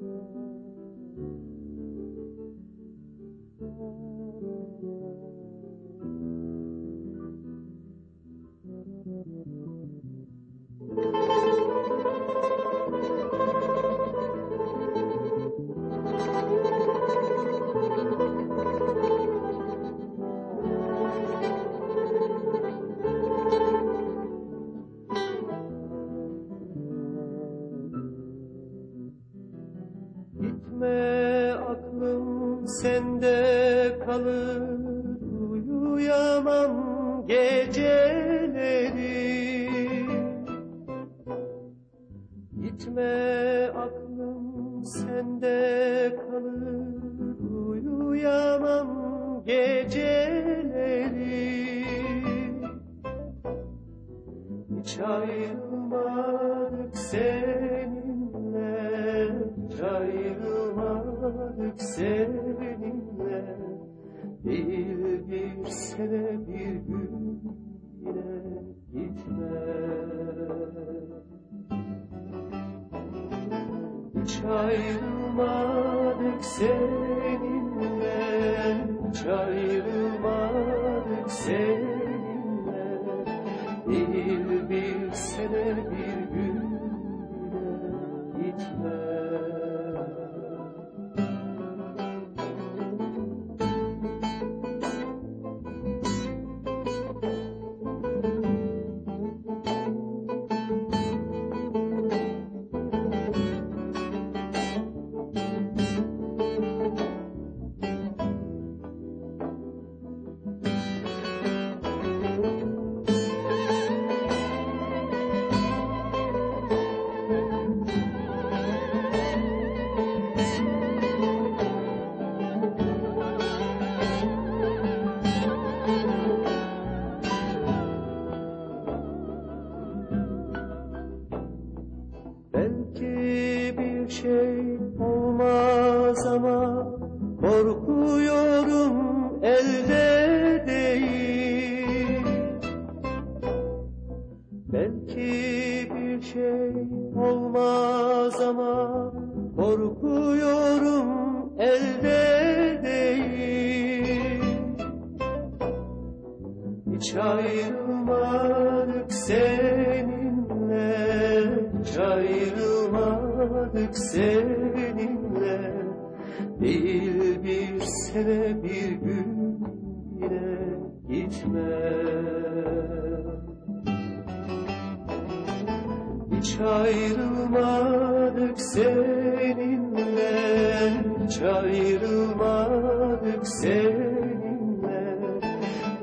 Thank you. gitme aklım sende kalır. Uyuyamam geceleri. Gitme aklım sende kalır. Uyuyamam geceleri. Hiç ayrılmadık sen hiç ayrılmadık seninle Değil bir sene bir gün yine gitme Hiç ayrılmadık seninle Hiç ayrılmadık bir şey olmaz ama korkuyorum elde değil. Belki bir şey olmaz ama korkuyorum elde değil. Hiç ayrılmadık seninle Hiç ayrılmadık seninle Değil bir sene bir gün yine gitme Hiç ayrılmadık seninle Hiç ayrılmadık seninle.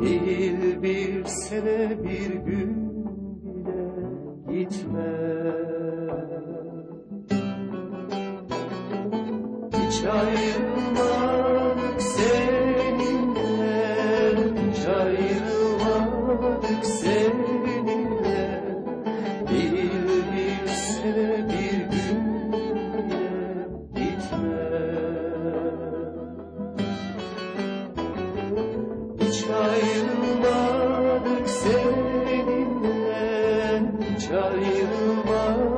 Değil bir sene bir gün bile gitme Hiç ayrılmadık seninle Hiç ayrılmadık seninle Değil bir gün bile gitme hiç seninle Hiç ayrılmadık